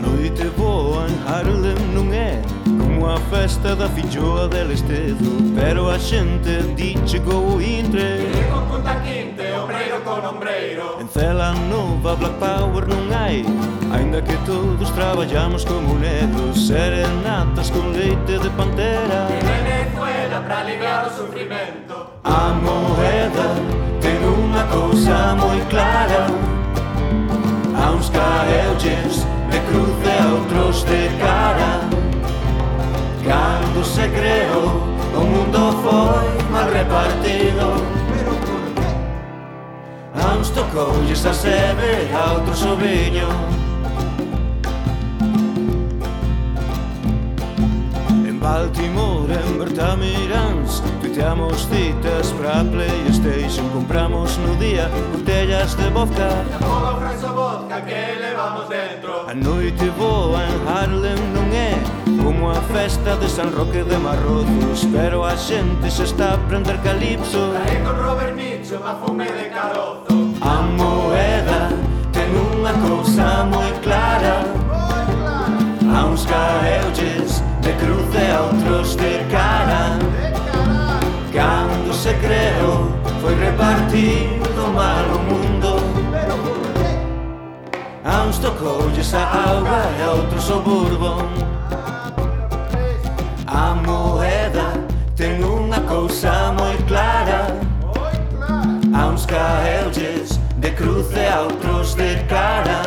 noite boa en Harlem non é? Como a festa da filloa de Lestedo Pero a xente di chegou o intre Chegou punta quinte, ombreiro con ombreiro. En Cela Nova Black Power non hai. Ainda que todos traballamos como nedos Serenatas con leite de pan colles a seme a outro sobiño En Baltimore, en Bertamirans Tuiteamos citas pra Playstation. Compramos no día botellas de vodka. E a bola ofrece vodka que levamos dentro A noite boa en Harlem non é Como a festa de San Roque de Marrozos Pero a xente se está a prender calipso. Aí con Robert Mitchum a fume de carozo. meus cabellos de cruce a outros de cara Cando se creou foi repartido mal o mundo. A uns tocoulles a auga e a outros o bourbon. A moeda ten unha cousa moi clara. A uns caeulles de cruce a outros de cara.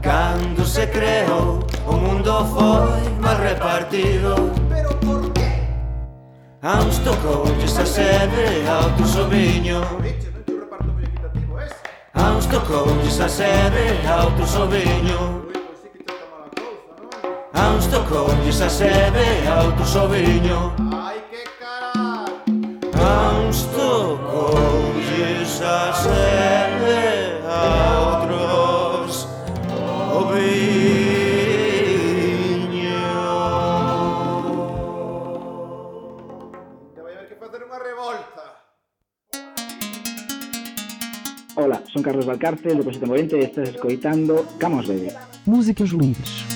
Cando se creou mundo foi mal repartido. Pero por qué? A uns tocoulles a sede ao tu sobriño A uns tocoulles a sede ao tu sobriño A uns tocoulles a sede ao tu sobriño Ai que caralho A uns tocoulles a sede Ola, son Carlos Valcárcel, do Proxecto Movente e estás escoitando Camos Bebe. Músicas livres.